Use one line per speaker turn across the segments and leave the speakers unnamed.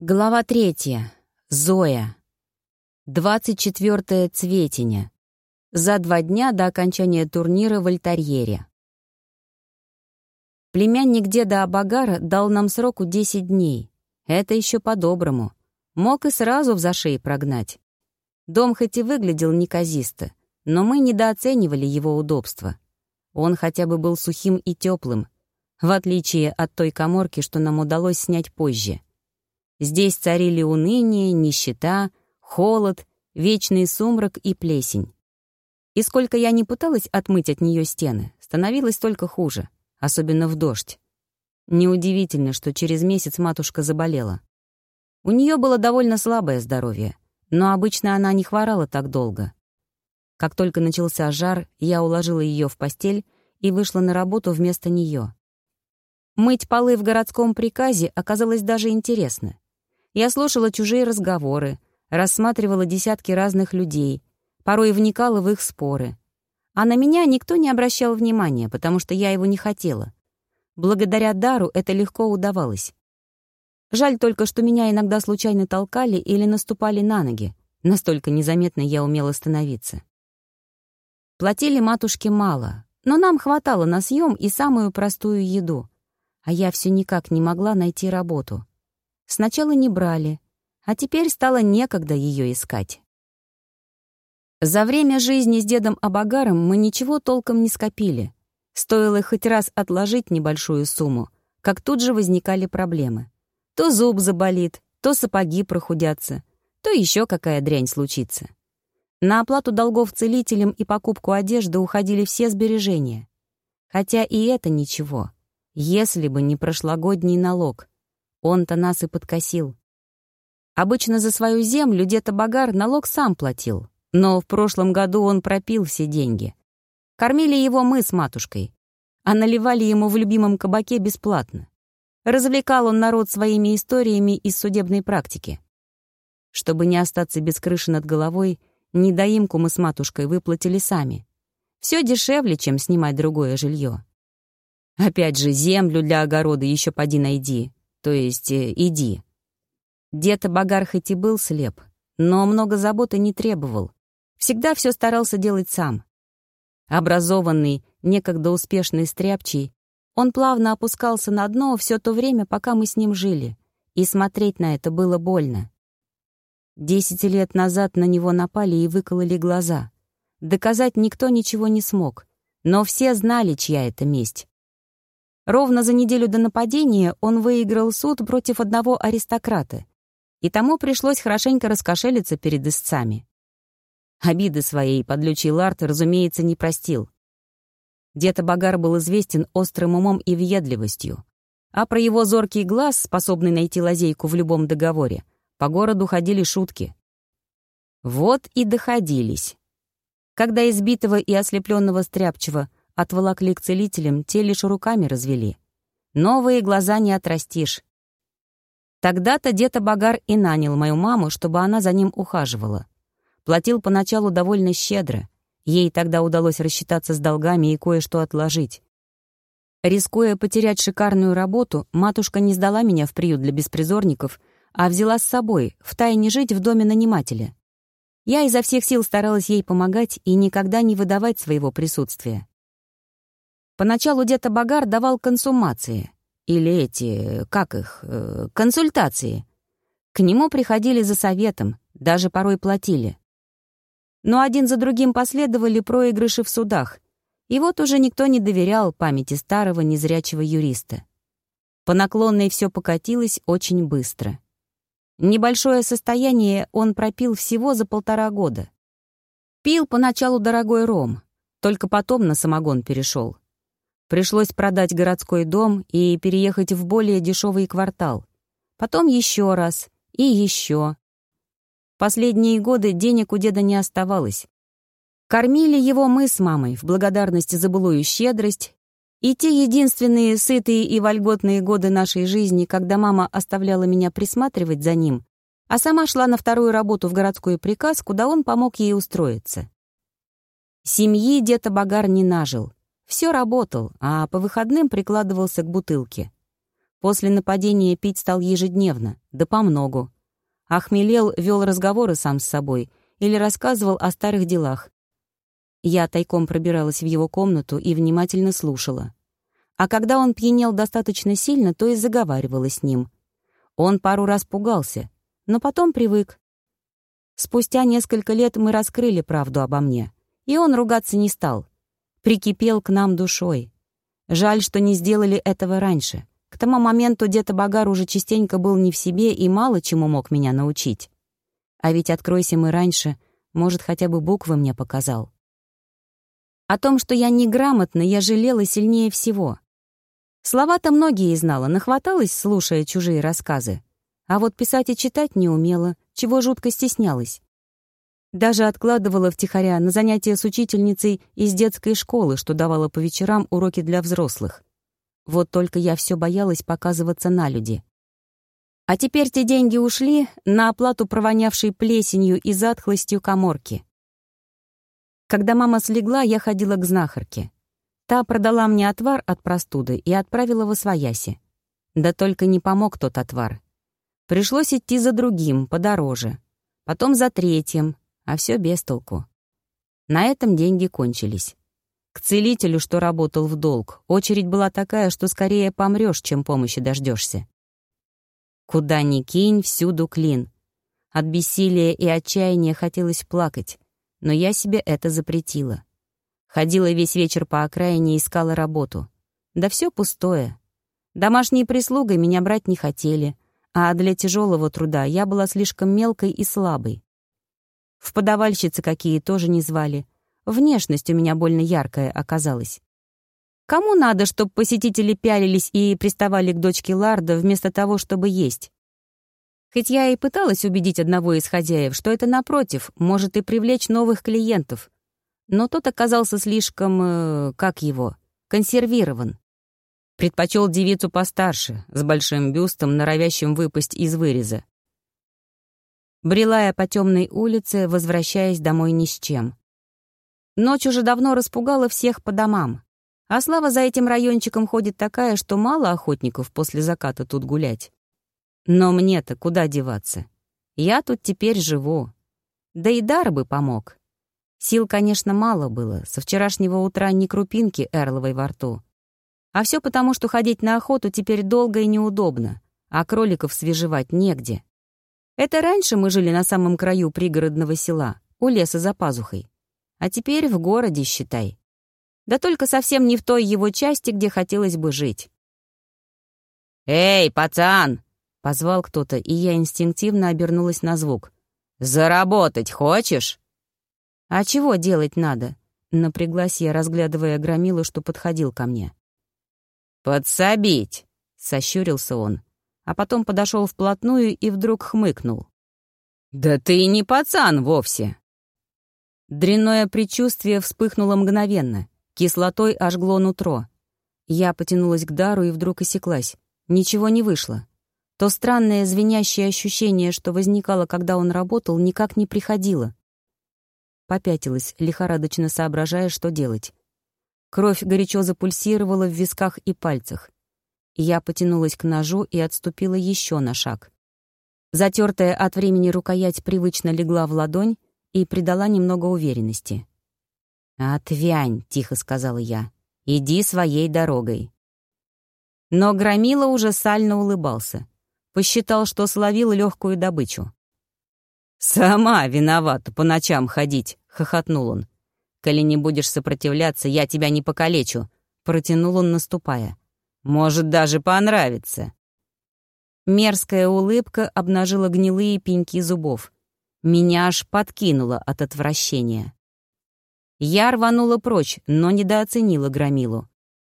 Глава третья. Зоя. 24 Цветеня. За два дня до окончания турнира в Альтарьере. Племянник деда Абагара дал нам сроку 10 дней. Это еще по-доброму. Мог и сразу в зашей прогнать. Дом хоть и выглядел неказисто, но мы недооценивали его удобства. Он хотя бы был сухим и теплым, в отличие от той коморки, что нам удалось снять позже. Здесь царили уныние, нищета, холод, вечный сумрак и плесень. И сколько я не пыталась отмыть от нее стены, становилось только хуже, особенно в дождь. Неудивительно, что через месяц матушка заболела. У нее было довольно слабое здоровье, но обычно она не хворала так долго. Как только начался жар, я уложила ее в постель и вышла на работу вместо нее. Мыть полы в городском приказе оказалось даже интересно. Я слушала чужие разговоры, рассматривала десятки разных людей, порой вникала в их споры. А на меня никто не обращал внимания, потому что я его не хотела. Благодаря дару это легко удавалось. Жаль только, что меня иногда случайно толкали или наступали на ноги. Настолько незаметно я умела становиться. Платили матушке мало, но нам хватало на съем и самую простую еду. А я все никак не могла найти работу. Сначала не брали, а теперь стало некогда ее искать. За время жизни с дедом Абагаром мы ничего толком не скопили. Стоило хоть раз отложить небольшую сумму, как тут же возникали проблемы. То зуб заболит, то сапоги прохудятся, то еще какая дрянь случится. На оплату долгов целителям и покупку одежды уходили все сбережения. Хотя и это ничего, если бы не прошлогодний налог — он-то нас и подкосил. Обычно за свою землю дед Багар налог сам платил, но в прошлом году он пропил все деньги. Кормили его мы с матушкой, а наливали ему в любимом кабаке бесплатно. Развлекал он народ своими историями из судебной практики. Чтобы не остаться без крыши над головой, недоимку мы с матушкой выплатили сами. Все дешевле, чем снимать другое жилье. Опять же, землю для огорода еще поди найди то есть э, иди. Дед Багар хоть и был слеп, но много заботы не требовал. Всегда все старался делать сам. Образованный, некогда успешный стряпчий, он плавно опускался на дно все то время, пока мы с ним жили, и смотреть на это было больно. Десять лет назад на него напали и выкололи глаза. Доказать никто ничего не смог, но все знали, чья это месть. Ровно за неделю до нападения он выиграл суд против одного аристократа, и тому пришлось хорошенько раскошелиться перед истцами. Обиды своей подлючий Ларт, разумеется, не простил. Дед Багар был известен острым умом и въедливостью, а про его зоркий глаз, способный найти лазейку в любом договоре, по городу ходили шутки. Вот и доходились. Когда избитого и ослепленного стряпчего Отволокли к целителям, те лишь руками развели. Новые глаза не отрастишь. Тогда-то дед Багар и нанял мою маму, чтобы она за ним ухаживала. Платил поначалу довольно щедро. Ей тогда удалось рассчитаться с долгами и кое-что отложить. Рискуя потерять шикарную работу, матушка не сдала меня в приют для беспризорников, а взяла с собой, втайне жить в доме нанимателя. Я изо всех сил старалась ей помогать и никогда не выдавать своего присутствия. Поначалу дед Багар давал консумации, или эти, как их, э, консультации. К нему приходили за советом, даже порой платили. Но один за другим последовали проигрыши в судах, и вот уже никто не доверял памяти старого незрячего юриста. По наклонной все покатилось очень быстро. Небольшое состояние он пропил всего за полтора года. Пил поначалу дорогой ром, только потом на самогон перешел. Пришлось продать городской дом и переехать в более дешевый квартал. Потом еще раз и еще. Последние годы денег у деда не оставалось. Кормили его мы с мамой в благодарности за былую щедрость, и те единственные сытые и вольготные годы нашей жизни, когда мама оставляла меня присматривать за ним, а сама шла на вторую работу в городской приказ, куда он помог ей устроиться. Семьи дед Багар не нажил — все работал, а по выходным прикладывался к бутылке. После нападения пить стал ежедневно, да помногу. Охмелел, вел разговоры сам с собой или рассказывал о старых делах. Я тайком пробиралась в его комнату и внимательно слушала. А когда он пьянел достаточно сильно, то и заговаривала с ним. Он пару раз пугался, но потом привык. Спустя несколько лет мы раскрыли правду обо мне, и он ругаться не стал. Прикипел к нам душой. Жаль, что не сделали этого раньше. К тому моменту дед Багар уже частенько был не в себе и мало чему мог меня научить. А ведь откройся мы раньше, может, хотя бы буквы мне показал. О том, что я неграмотна, я жалела сильнее всего. Слова-то многие знала, нахваталась, слушая чужие рассказы. А вот писать и читать не умела, чего жутко стеснялась. Даже откладывала втихаря на занятия с учительницей из детской школы, что давала по вечерам уроки для взрослых. Вот только я все боялась показываться на люди. А теперь те деньги ушли на оплату провонявшей плесенью и затхлостью коморки. Когда мама слегла, я ходила к знахарке. Та продала мне отвар от простуды и отправила в Освояси. Да только не помог тот отвар. Пришлось идти за другим, подороже. Потом за третьим, а все без толку. На этом деньги кончились. К целителю, что работал в долг, очередь была такая, что скорее помрешь, чем помощи дождешься. Куда ни кинь, всюду клин. От бессилия и отчаяния хотелось плакать, но я себе это запретила. Ходила весь вечер по окраине искала работу. Да все пустое. Домашней прислугой меня брать не хотели, а для тяжелого труда я была слишком мелкой и слабой. В подавальщицы какие тоже не звали — Внешность у меня больно яркая оказалась. Кому надо, чтобы посетители пялились и приставали к дочке Ларда вместо того, чтобы есть? Хоть я и пыталась убедить одного из хозяев, что это, напротив, может и привлечь новых клиентов. Но тот оказался слишком, э, как его, консервирован. Предпочел девицу постарше, с большим бюстом, норовящим выпасть из выреза. Брела я по темной улице, возвращаясь домой ни с чем. Ночь уже давно распугала всех по домам. А слава за этим райончиком ходит такая, что мало охотников после заката тут гулять. Но мне-то куда деваться? Я тут теперь живу. Да и дар бы помог. Сил, конечно, мало было. Со вчерашнего утра ни крупинки эрловой во рту. А все потому, что ходить на охоту теперь долго и неудобно, а кроликов свежевать негде. Это раньше мы жили на самом краю пригородного села, у леса за пазухой. А теперь в городе, считай. Да только совсем не в той его части, где хотелось бы жить. «Эй, пацан!» — позвал кто-то, и я инстинктивно обернулась на звук. «Заработать хочешь?» «А чего делать надо?» — напряглась я, разглядывая громилу, что подходил ко мне. «Подсобить!» — сощурился он, а потом подошел вплотную и вдруг хмыкнул. «Да ты не пацан вовсе!» Дрянное предчувствие вспыхнуло мгновенно. Кислотой ожгло нутро. Я потянулась к дару и вдруг осеклась. Ничего не вышло. То странное звенящее ощущение, что возникало, когда он работал, никак не приходило. Попятилась, лихорадочно соображая, что делать. Кровь горячо запульсировала в висках и пальцах. Я потянулась к ножу и отступила еще на шаг. Затертая от времени рукоять привычно легла в ладонь, и придала немного уверенности. «Отвянь», — тихо сказала я, — «иди своей дорогой». Но Громила уже сально улыбался. Посчитал, что словил легкую добычу. «Сама виновата по ночам ходить», — хохотнул он. «Коли не будешь сопротивляться, я тебя не покалечу», — протянул он, наступая. «Может, даже понравится». Мерзкая улыбка обнажила гнилые пеньки зубов. Меня аж подкинуло от отвращения. Я рванула прочь, но недооценила Громилу.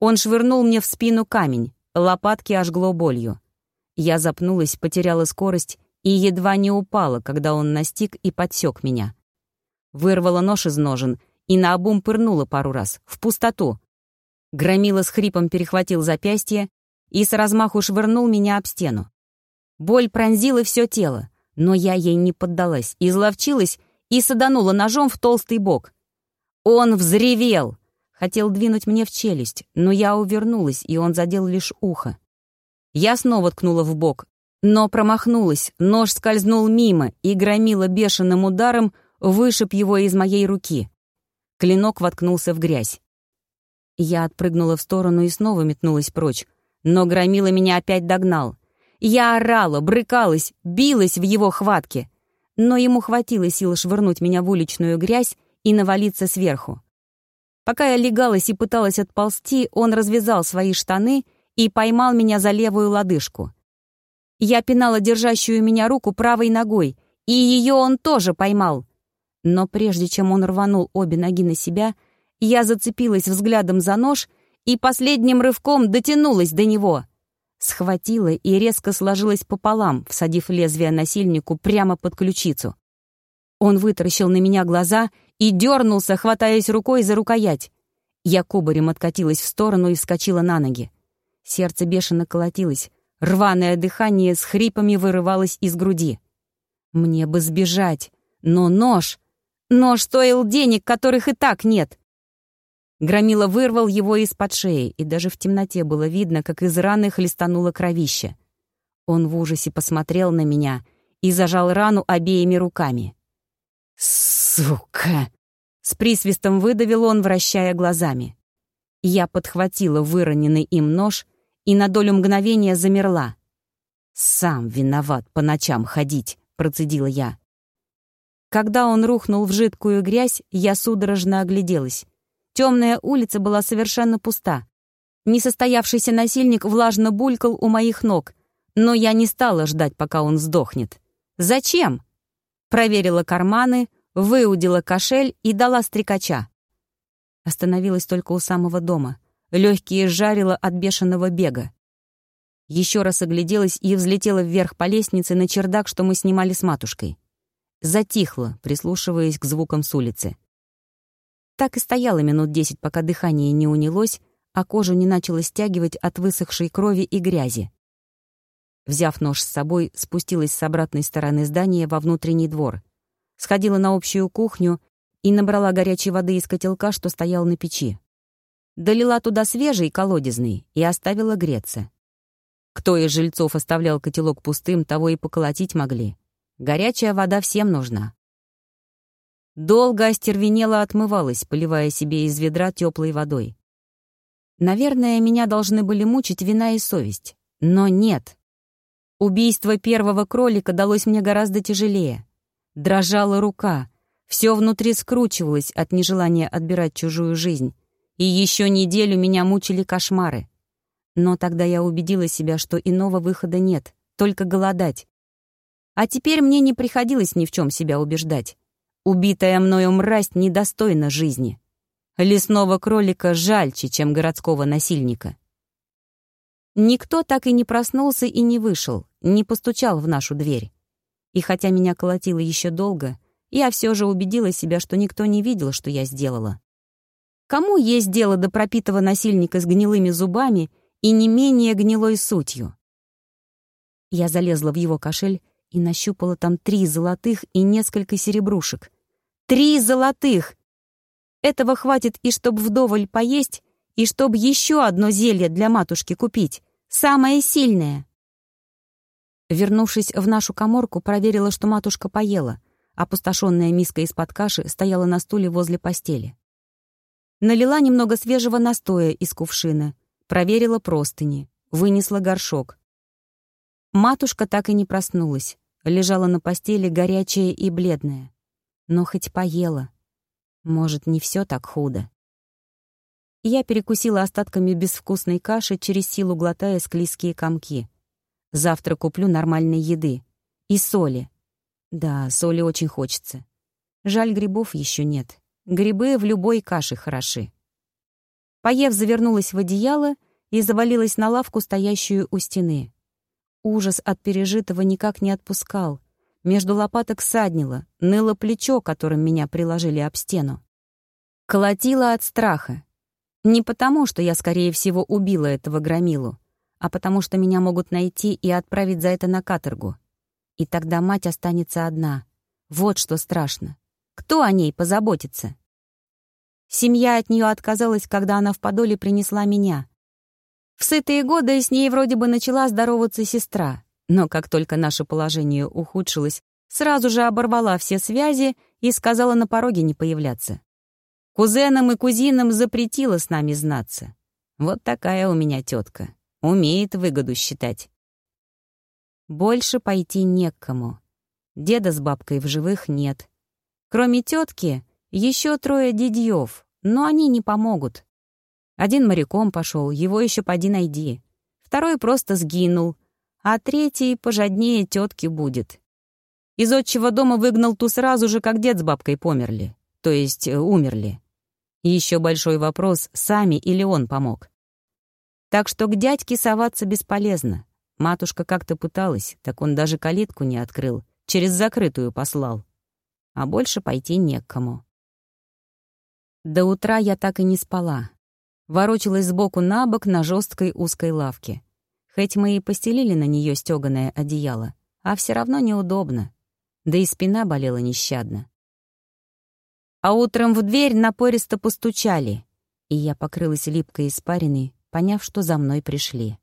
Он швырнул мне в спину камень, лопатки ожгло болью. Я запнулась, потеряла скорость и едва не упала, когда он настиг и подсек меня. Вырвала нож из ножен и наобум пырнула пару раз, в пустоту. Громила с хрипом перехватил запястье и с размаху швырнул меня об стену. Боль пронзила все тело. Но я ей не поддалась, изловчилась и саданула ножом в толстый бок. Он взревел! Хотел двинуть мне в челюсть, но я увернулась, и он задел лишь ухо. Я снова ткнула в бок, но промахнулась, нож скользнул мимо, и громила бешеным ударом, вышиб его из моей руки. Клинок воткнулся в грязь. Я отпрыгнула в сторону и снова метнулась прочь, но громила меня опять догнал. Я орала, брыкалась, билась в его хватке, но ему хватило сил швырнуть меня в уличную грязь и навалиться сверху. Пока я легалась и пыталась отползти, он развязал свои штаны и поймал меня за левую лодыжку. Я пинала держащую меня руку правой ногой, и ее он тоже поймал. Но прежде чем он рванул обе ноги на себя, я зацепилась взглядом за нож и последним рывком дотянулась до него. Схватила и резко сложилась пополам, всадив лезвие насильнику прямо под ключицу. Он вытаращил на меня глаза и дернулся, хватаясь рукой за рукоять. Я кубарем откатилась в сторону и вскочила на ноги. Сердце бешено колотилось, Рваное дыхание с хрипами вырывалось из груди. Мне бы сбежать, но нож... Нож стоил денег, которых и так нет. Громила вырвал его из-под шеи, и даже в темноте было видно, как из раны хлестануло кровище. Он в ужасе посмотрел на меня и зажал рану обеими руками. «Сука!» — с присвистом выдавил он, вращая глазами. Я подхватила выроненный им нож и на долю мгновения замерла. «Сам виноват по ночам ходить», — процедила я. Когда он рухнул в жидкую грязь, я судорожно огляделась. Темная улица была совершенно пуста. Несостоявшийся насильник влажно булькал у моих ног, но я не стала ждать, пока он сдохнет. «Зачем?» Проверила карманы, выудила кошель и дала стрекача. Остановилась только у самого дома. Легкие жарило от бешеного бега. Еще раз огляделась и взлетела вверх по лестнице на чердак, что мы снимали с матушкой. Затихла, прислушиваясь к звукам с улицы. Так и стояла минут десять, пока дыхание не унялось, а кожу не начало стягивать от высохшей крови и грязи. Взяв нож с собой, спустилась с обратной стороны здания во внутренний двор. Сходила на общую кухню и набрала горячей воды из котелка, что стоял на печи. Долила туда свежий, колодезный, и оставила греться. Кто из жильцов оставлял котелок пустым, того и поколотить могли. Горячая вода всем нужна. Долго остервенела отмывалась, поливая себе из ведра теплой водой. Наверное, меня должны были мучить вина и совесть. Но нет. Убийство первого кролика далось мне гораздо тяжелее. Дрожала рука. Все внутри скручивалось от нежелания отбирать чужую жизнь и еще неделю меня мучили кошмары. Но тогда я убедила себя, что иного выхода нет, только голодать. А теперь мне не приходилось ни в чем себя убеждать. Убитая мною мразь недостойна жизни. Лесного кролика жальче, чем городского насильника. Никто так и не проснулся и не вышел, не постучал в нашу дверь. И хотя меня колотило еще долго, я все же убедила себя, что никто не видел, что я сделала. Кому есть дело до пропитого насильника с гнилыми зубами и не менее гнилой сутью? Я залезла в его кошель и нащупала там три золотых и несколько серебрушек. Три золотых! Этого хватит и чтоб вдоволь поесть, и чтоб еще одно зелье для матушки купить, самое сильное. Вернувшись в нашу коморку, проверила, что матушка поела. Опустошенная миска из-под каши стояла на стуле возле постели. Налила немного свежего настоя из кувшина, проверила простыни, вынесла горшок. Матушка так и не проснулась, лежала на постели горячая и бледная. Но хоть поела. Может, не все так худо. Я перекусила остатками безвкусной каши, через силу глотая склизкие комки. Завтра куплю нормальной еды. И соли. Да, соли очень хочется. Жаль, грибов еще нет. Грибы в любой каше хороши. Поев, завернулась в одеяло и завалилась на лавку, стоящую у стены. Ужас от пережитого никак не отпускал. Между лопаток саднило, ныло плечо, которым меня приложили об стену. Колотило от страха. Не потому, что я, скорее всего, убила этого громилу, а потому что меня могут найти и отправить за это на каторгу. И тогда мать останется одна. Вот что страшно. Кто о ней позаботится? Семья от нее отказалась, когда она в подоле принесла меня. В сытые годы с ней вроде бы начала здороваться сестра, но как только наше положение ухудшилось, сразу же оборвала все связи и сказала на пороге не появляться. Кузенам и кузинам запретила с нами знаться. Вот такая у меня тетка. Умеет выгоду считать. Больше пойти не к кому. Деда с бабкой в живых нет. Кроме тетки, еще трое дедьев, но они не помогут. Один моряком пошел, его еще поди найди. Второй просто сгинул, а третий пожаднее тетки будет. Из отчего дома выгнал ту сразу же, как дед с бабкой померли, то есть э, умерли. И еще большой вопрос, сами или он помог. Так что к дядьке соваться бесполезно. Матушка как-то пыталась, так он даже калитку не открыл, через закрытую послал. А больше пойти не к кому. До утра я так и не спала. Ворочалась сбоку на бок на жесткой узкой лавке. Хоть мы и постелили на нее стеганое одеяло, а все равно неудобно. Да и спина болела нещадно. А утром в дверь напористо постучали, и я покрылась липкой испариной, поняв, что за мной пришли.